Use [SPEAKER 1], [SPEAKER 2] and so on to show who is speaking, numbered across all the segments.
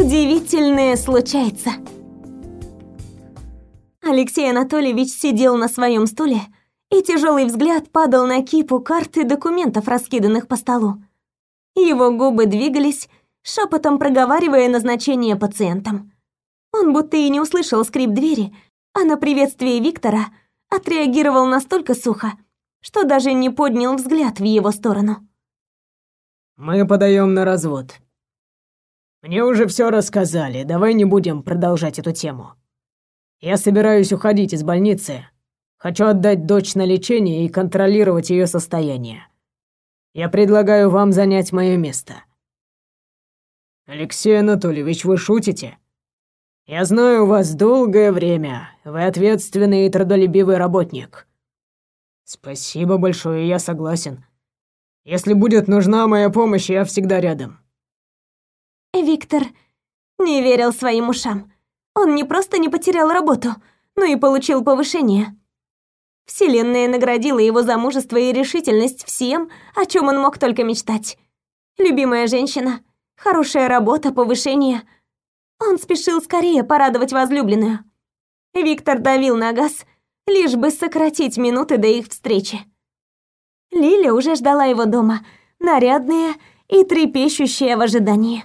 [SPEAKER 1] удивительное случается. Алексей Анатольевич сидел на своем стуле, и тяжелый взгляд падал на кипу карт и документов, раскиданных по столу. Его губы двигались, шепотом проговаривая назначение пациентам. Он будто и не услышал скрип двери, а на приветствие Виктора отреагировал настолько сухо, что даже не поднял взгляд в его сторону.
[SPEAKER 2] «Мы подаем на развод. Мне уже все рассказали, давай не будем продолжать эту тему. Я собираюсь уходить из больницы. Хочу отдать дочь на лечение и контролировать ее состояние. Я предлагаю вам занять мое место». «Алексей Анатольевич, вы шутите?» «Я знаю вас долгое время. Вы ответственный и трудолюбивый работник». «Спасибо большое, я согласен. Если будет нужна моя помощь, я всегда рядом».
[SPEAKER 1] Виктор не верил своим ушам. Он не просто не потерял работу, но и получил повышение. Вселенная наградила его за мужество и решительность всем, о чем он мог только мечтать. Любимая женщина, хорошая работа, повышение — он спешил скорее порадовать возлюбленную. Виктор давил на газ, лишь бы сократить минуты до их встречи. Лиля уже ждала его дома, нарядная и трепещущая в ожидании.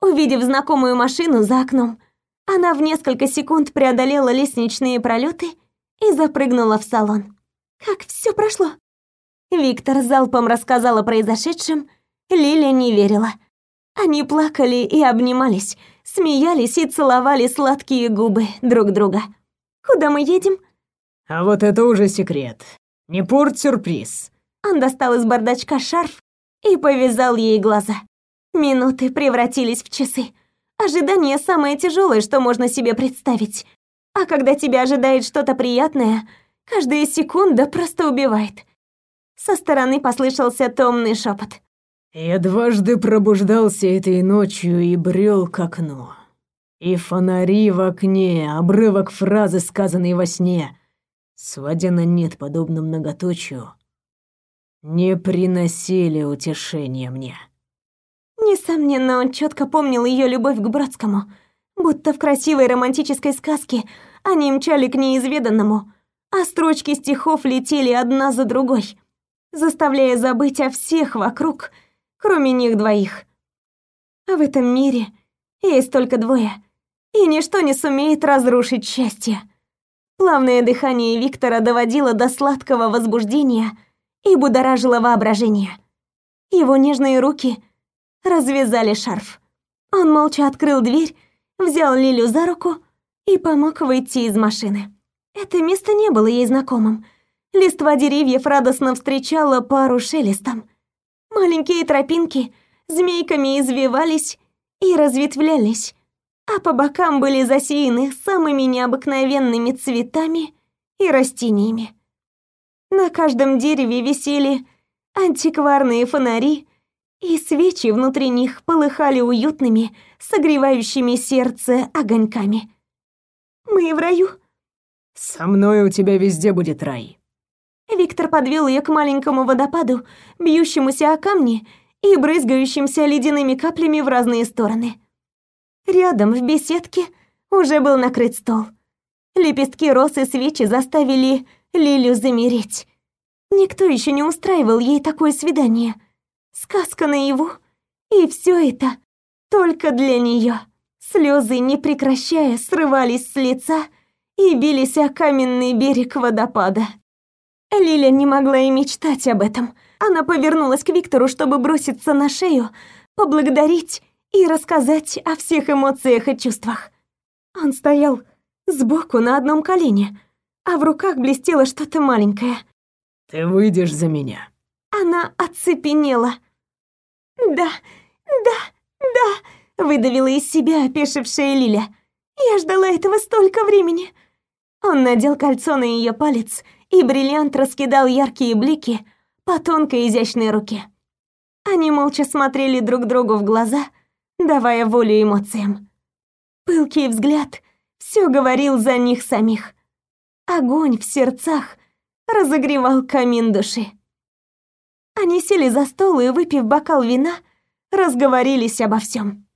[SPEAKER 1] Увидев знакомую машину за окном, она в несколько секунд преодолела лестничные пролеты и запрыгнула в салон. Как все прошло? Виктор залпом рассказал о произошедшем, Лиля не верила. Они плакали и обнимались, смеялись и целовали сладкие губы друг друга. «Куда мы едем?»
[SPEAKER 2] «А вот это уже секрет. Не порт сюрприз».
[SPEAKER 1] Он достал из бардачка шарф и повязал ей глаза. Минуты превратились в часы. Ожидание самое тяжелое, что можно себе представить. А когда тебя ожидает что-то приятное, каждая секунда просто убивает. Со стороны послышался томный шепот.
[SPEAKER 2] Я дважды пробуждался этой ночью и брел к окну. И фонари в окне, обрывок фразы, сказанной во сне, сводя на нет подобно многоточию, не приносили утешения мне.
[SPEAKER 1] Несомненно, он четко помнил ее любовь к Бродскому, будто в красивой романтической сказке они мчали к неизведанному, а строчки стихов летели одна за другой, заставляя забыть о всех вокруг — кроме них двоих. А в этом мире есть только двое, и ничто не сумеет разрушить счастье. Плавное дыхание Виктора доводило до сладкого возбуждения и будоражило воображение. Его нежные руки развязали шарф. Он молча открыл дверь, взял Лилю за руку и помог выйти из машины. Это место не было ей знакомым. Листва деревьев радостно встречала пару шелестом. Маленькие тропинки змейками извивались и разветвлялись, а по бокам были засеяны самыми необыкновенными цветами и растениями. На каждом дереве висели антикварные фонари, и свечи внутри них полыхали уютными, согревающими сердце огоньками. «Мы в раю?»
[SPEAKER 2] «Со мной у тебя везде будет рай»,
[SPEAKER 1] Виктор подвел ее к маленькому водопаду, бьющемуся о камни и брызгающимся ледяными каплями в разные стороны. Рядом в беседке уже был накрыт стол. Лепестки роз и свечи заставили Лилю замереть. Никто еще не устраивал ей такое свидание. Сказка наяву, и все это только для нее. Слезы, не прекращая, срывались с лица и бились о каменный берег водопада. Лиля не могла и мечтать об этом. Она повернулась к Виктору, чтобы броситься на шею, поблагодарить и рассказать о всех эмоциях и чувствах. Он стоял сбоку на одном колене, а в руках блестело что-то маленькое.
[SPEAKER 2] «Ты выйдешь за меня?»
[SPEAKER 1] Она оцепенела. «Да, да, да», — выдавила из себя опешившая Лиля. «Я ждала этого столько времени». Он надел кольцо на ее палец и бриллиант раскидал яркие блики по тонкой изящной руке. Они молча смотрели друг другу в глаза, давая волю эмоциям. Пылкий взгляд все говорил за них самих. Огонь в сердцах разогревал камин души. Они сели за стол и, выпив бокал вина, разговорились обо всем.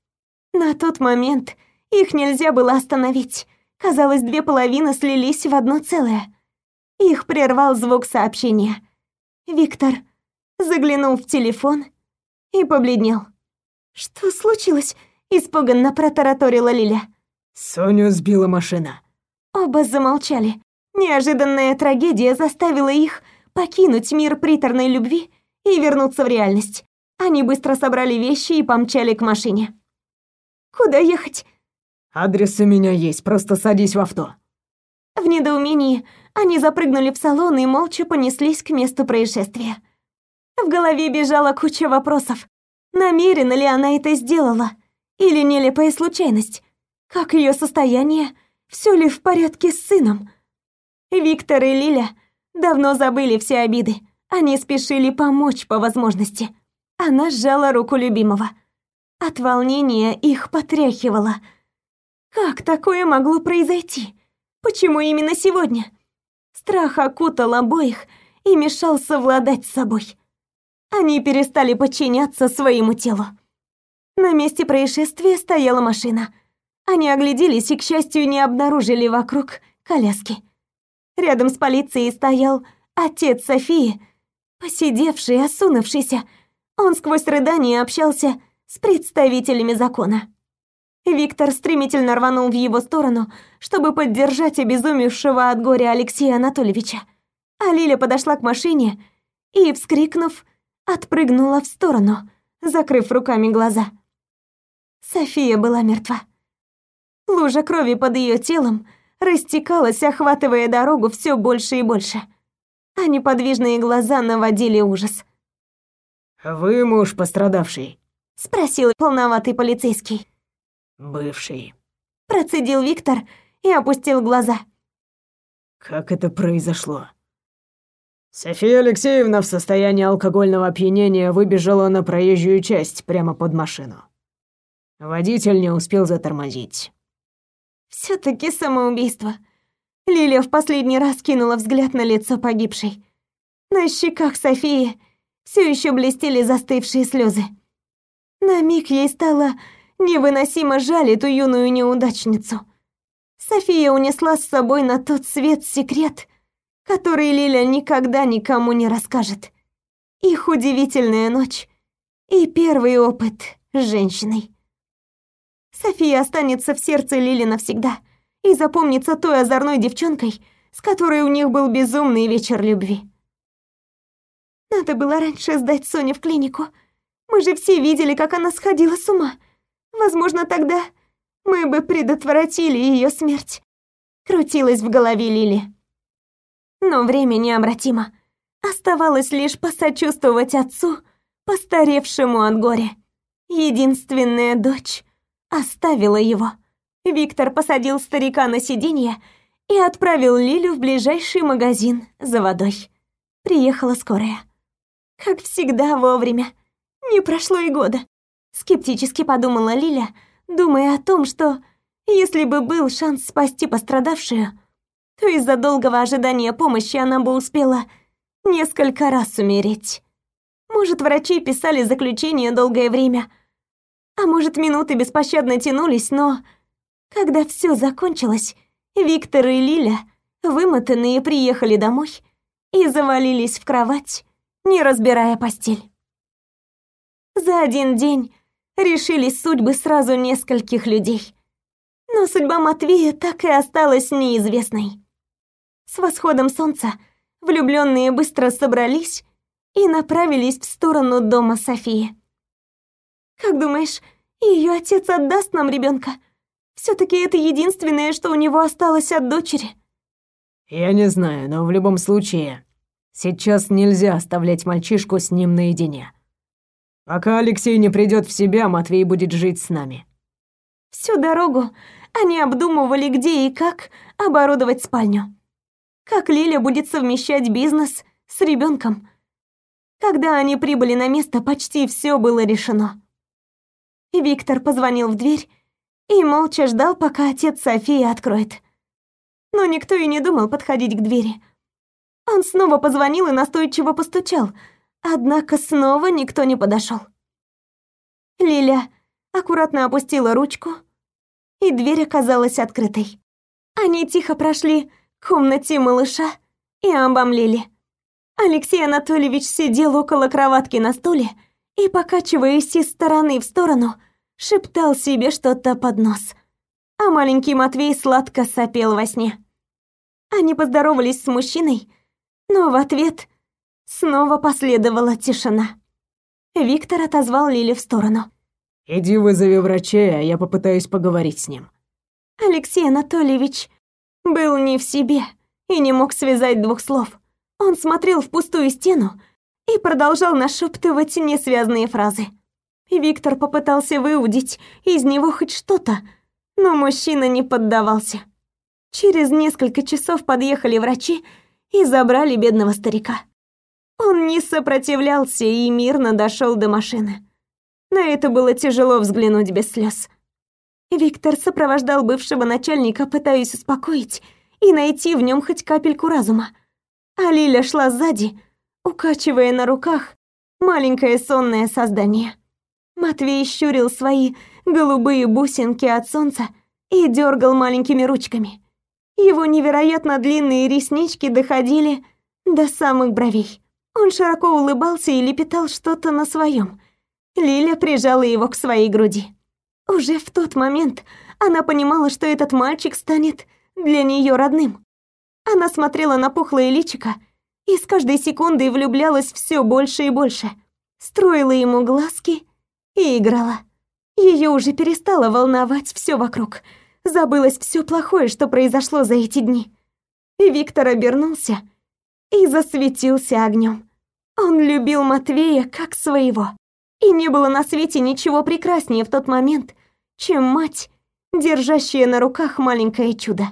[SPEAKER 1] На тот момент их нельзя было остановить. Казалось, две половины слились в одно целое. Их прервал звук сообщения. Виктор заглянул в телефон и побледнел. «Что случилось?» – испуганно протараторила Лиля.
[SPEAKER 2] «Соню сбила машина».
[SPEAKER 1] Оба замолчали. Неожиданная трагедия заставила их покинуть мир приторной любви и вернуться в реальность. Они быстро собрали вещи и помчали к машине. «Куда ехать?»
[SPEAKER 2] «Адрес у меня есть, просто садись в авто».
[SPEAKER 1] В недоумении они запрыгнули в салон и молча понеслись к месту происшествия. В голове бежала куча вопросов. Намеренно ли она это сделала? Или нелепая случайность? Как ее состояние? Все ли в порядке с сыном? Виктор и Лиля давно забыли все обиды. Они спешили помочь по возможности. Она сжала руку любимого. От волнения их потряхивало. Как такое могло произойти? Почему именно сегодня? Страх окутал обоих и мешал совладать с собой. Они перестали подчиняться своему телу. На месте происшествия стояла машина. Они огляделись и, к счастью, не обнаружили вокруг коляски. Рядом с полицией стоял отец Софии, посидевший, осунувшийся. Он сквозь рыдания общался с представителями закона. Виктор стремительно рванул в его сторону, чтобы поддержать обезумевшего от горя Алексея Анатольевича. А Лиля подошла к машине и, вскрикнув, отпрыгнула в сторону, закрыв руками глаза. София была мертва. Лужа крови под ее телом растекалась, охватывая дорогу все больше и больше. А неподвижные глаза наводили ужас.
[SPEAKER 2] «Вы муж пострадавший?»
[SPEAKER 1] — спросил полноватый полицейский.
[SPEAKER 2] «Бывший».
[SPEAKER 1] Процедил Виктор и опустил глаза.
[SPEAKER 2] «Как это произошло?» София Алексеевна в состоянии алкогольного опьянения выбежала на проезжую часть прямо под машину. Водитель не успел затормозить.
[SPEAKER 1] все таки самоубийство. Лилия в последний раз кинула взгляд на лицо погибшей. На щеках Софии все еще блестели застывшие слезы. На миг ей стало невыносимо жаль эту юную неудачницу. София унесла с собой на тот свет секрет, который Лиля никогда никому не расскажет. Их удивительная ночь и первый опыт с женщиной. София останется в сердце Лили навсегда и запомнится той озорной девчонкой, с которой у них был безумный вечер любви. Надо было раньше сдать Соню в клинику. Мы же все видели, как она сходила с ума. Возможно, тогда мы бы предотвратили ее смерть. Крутилась в голове Лили. Но время необратимо. Оставалось лишь посочувствовать отцу, постаревшему от горя. Единственная дочь оставила его. Виктор посадил старика на сиденье и отправил Лилю в ближайший магазин за водой. Приехала скорая. Как всегда вовремя. Не прошло и года. Скептически подумала Лиля, думая о том, что если бы был шанс спасти пострадавшую, то из-за долгого ожидания помощи она бы успела несколько раз умереть. Может, врачи писали заключение долгое время, а может, минуты беспощадно тянулись, но когда все закончилось, Виктор и Лиля, вымотанные, приехали домой и завалились в кровать, не разбирая постель. За один день решились судьбы сразу нескольких людей. Но судьба Матвея так и осталась неизвестной. С восходом солнца влюбленные быстро собрались и направились в сторону дома Софии. «Как думаешь, ее отец отдаст нам ребенка? Все таки это единственное, что у него осталось от дочери».
[SPEAKER 2] «Я не знаю, но в любом случае, сейчас нельзя оставлять мальчишку с ним наедине. Пока Алексей не придет в себя, Матвей будет жить с нами».
[SPEAKER 1] Всю дорогу они обдумывали, где и как оборудовать спальню. Как Лиля будет совмещать бизнес с ребенком? Когда они прибыли на место, почти все было решено. Виктор позвонил в дверь и молча ждал, пока отец Софии откроет. Но никто и не думал подходить к двери. Он снова позвонил и настойчиво постучал, однако снова никто не подошел. Лиля аккуратно опустила ручку, и дверь оказалась открытой. Они тихо прошли к комнате малыша и обомлели. Алексей Анатольевич сидел около кроватки на стуле и, покачиваясь из стороны в сторону, шептал себе что-то под нос. А маленький Матвей сладко сопел во сне. Они поздоровались с мужчиной, но в ответ снова последовала тишина. Виктор отозвал Лили в сторону.
[SPEAKER 2] «Иди вызови врача, а я попытаюсь поговорить с ним».
[SPEAKER 1] Алексей Анатольевич был не в себе и не мог связать двух слов. Он смотрел в пустую стену и продолжал нашептывать несвязные фразы. Виктор попытался выудить из него хоть что-то, но мужчина не поддавался. Через несколько часов подъехали врачи и забрали бедного старика. Он не сопротивлялся и мирно дошел до машины. На это было тяжело взглянуть без слез. Виктор сопровождал бывшего начальника, пытаясь успокоить и найти в нем хоть капельку разума. А Лиля шла сзади, укачивая на руках маленькое сонное создание. Матвей щурил свои голубые бусинки от солнца и дергал маленькими ручками. Его невероятно длинные реснички доходили до самых бровей. Он широко улыбался и лепетал что-то на своем. Лиля прижала его к своей груди. Уже в тот момент она понимала, что этот мальчик станет для нее родным. Она смотрела на пухлое личико и с каждой секундой влюблялась все больше и больше. Строила ему глазки и играла. Ее уже перестало волновать все вокруг. Забылось все плохое, что произошло за эти дни. Виктор обернулся и засветился огнем. Он любил Матвея как своего. И не было на свете ничего прекраснее в тот момент, чем мать, держащая на руках маленькое чудо.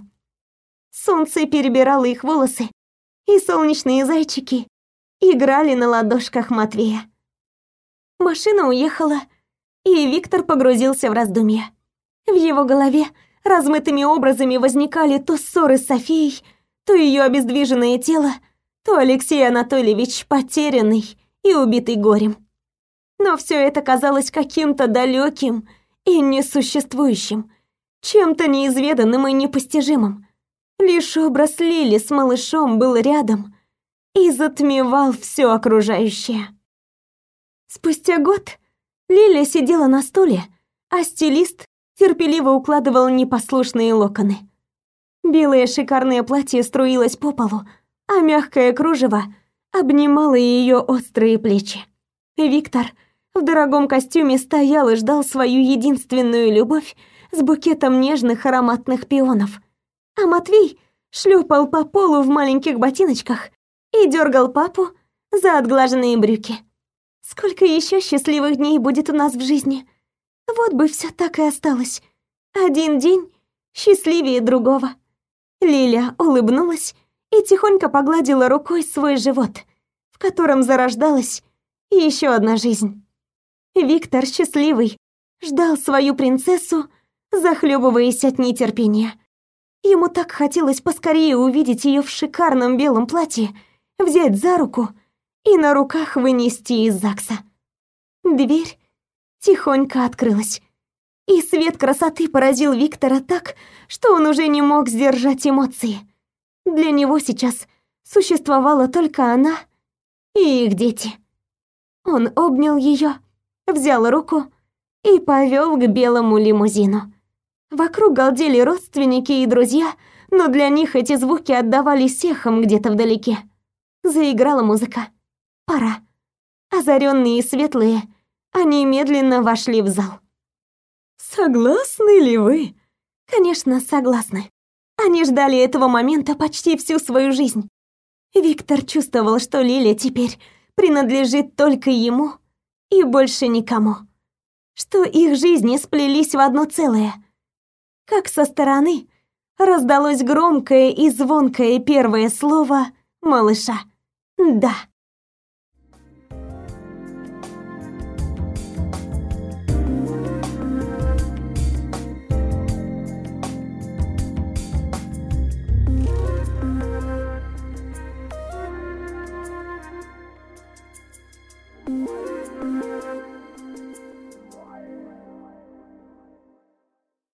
[SPEAKER 1] Солнце перебирало их волосы, и солнечные зайчики играли на ладошках Матвея. Машина уехала, и Виктор погрузился в раздумья. В его голове размытыми образами возникали то ссоры с Софией, то ее обездвиженное тело, то Алексей Анатольевич потерянный и убитый горем. Но все это казалось каким-то далеким и несуществующим, чем-то неизведанным и непостижимым. Лишь образ Лили с малышом был рядом и затмевал все окружающее. Спустя год Лиля сидела на стуле, а стилист терпеливо укладывал непослушные локоны. Белое шикарное платье струилось по полу, а мягкое кружево обнимало ее острые плечи. Виктор в дорогом костюме стоял и ждал свою единственную любовь с букетом нежных ароматных пионов. А Матвей шлепал по полу в маленьких ботиночках и дергал папу за отглаженные брюки. Сколько еще счастливых дней будет у нас в жизни? Вот бы все так и осталось. Один день счастливее другого. Лиля улыбнулась и тихонько погладила рукой свой живот, в котором зарождалась еще одна жизнь. Виктор, счастливый, ждал свою принцессу, захлебываясь от нетерпения. Ему так хотелось поскорее увидеть ее в шикарном белом платье, взять за руку и на руках вынести из ЗАГСа. Дверь тихонько открылась, и свет красоты поразил Виктора так, что он уже не мог сдержать эмоции. Для него сейчас существовала только она и их дети. Он обнял ее взял руку и повел к белому лимузину. Вокруг галдели родственники и друзья, но для них эти звуки отдавались эхом где-то вдалеке. Заиграла музыка. Пора. Озаренные и светлые, они медленно вошли в зал. «Согласны ли вы?» «Конечно, согласны. Они ждали этого момента почти всю свою жизнь. Виктор чувствовал, что Лиля теперь принадлежит только ему и больше никому. Что их жизни сплелись в одно целое. Как со стороны раздалось громкое и звонкое первое слово малыша. «Да».